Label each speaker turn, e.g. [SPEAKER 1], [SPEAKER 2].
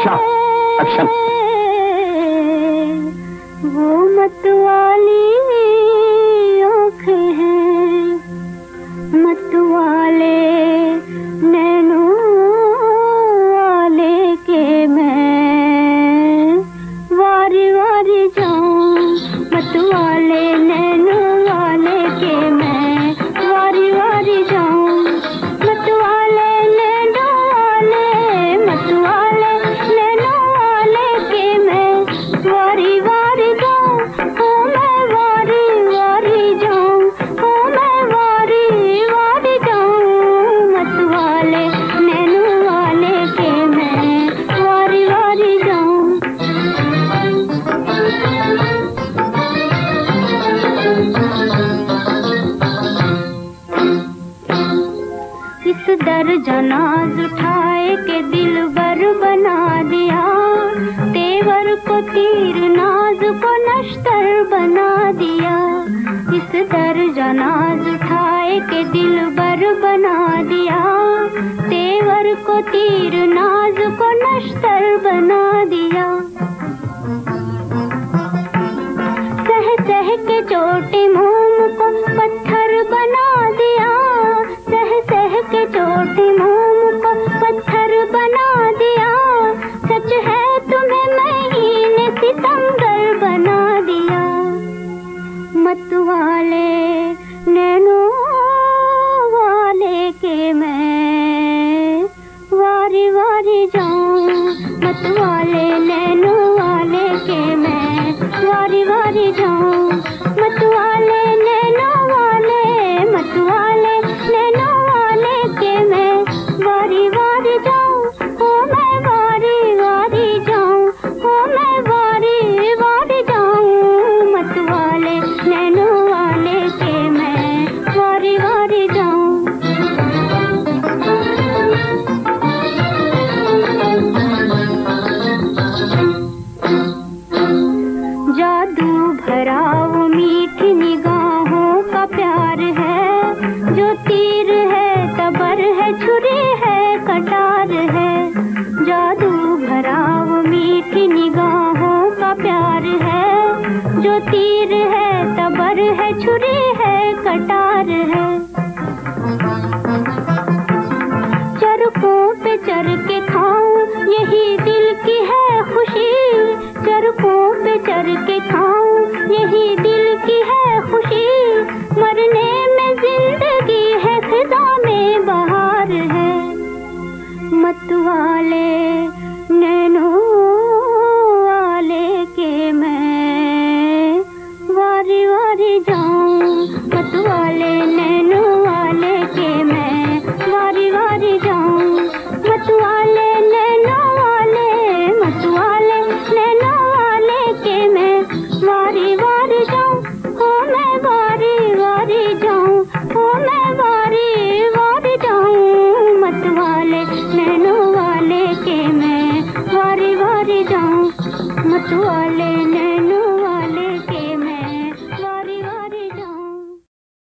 [SPEAKER 1] Isha action वो मतवाली इस जनाज उठाए के दिल बर बना दिया। तेवर को तीर नाज को नश्तर बना दिया। इस दर जनाज उठाए के दिल बर बना दिया। तेवर को तीर नाज को नश्तर बना दिया। सह सह के चोटी मोम को पत्थर बना मत वाले नैनो वाले के मैं। वारी वारी जाऊँ मत वाले नैनो वाले के मैं। वारी वारी जाऊँ तीर है तबर है, छुरी है, कटार है। चरकों पे चर के खाऊं, यही दिल की है खुशी। चरकों पे चर के खाऊं, यही दिल की है वारी जाऊँ मत वाले नैनो वाले